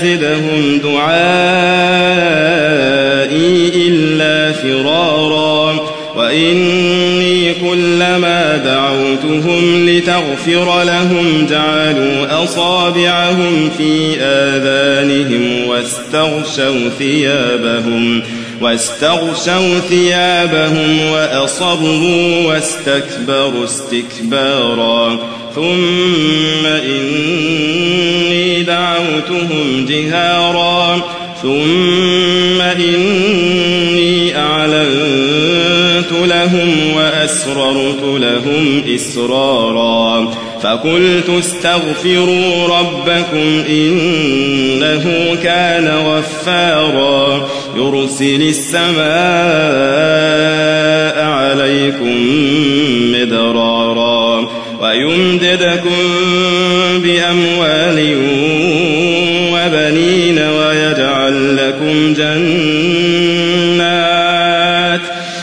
فلم يزدهم دعائي إلا فرارا. وإني كلما دعوتهم لتغفر لهم جعلوا أصابعهم في آذانهم واستغشوا ثيابهم. واستغشوا ثيابهم وأصروا واستكبروا استكبارا. ثم إني دعوتهم جهارا. ثم إني لهم وأسررت لهم إسرارا فقلت استغفروا ربكم إنه كان غفارا يرسل السماء عليكم مدرارا ويمددكم بأموال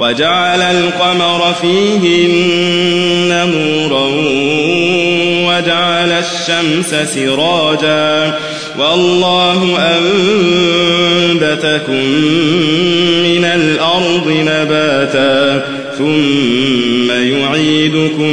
وجعل القمر فيهن نورا وجعل الشمس سراجا والله أنبتكم من الأرض نباتا ثم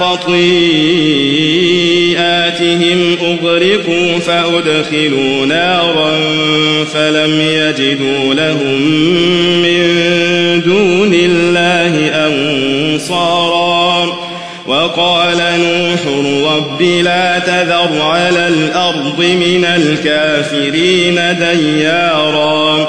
خطيئاتهم أغرقوا فأدخلوا نارا فلم يجدوا لهم من دون الله أنصارا. وقال نوح رب لا تذر على الأرض من الكافرين ديارا.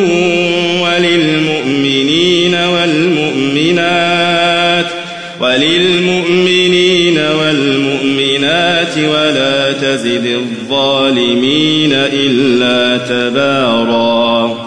والمؤمنات ولا تزد الظالمين إلا تباراً.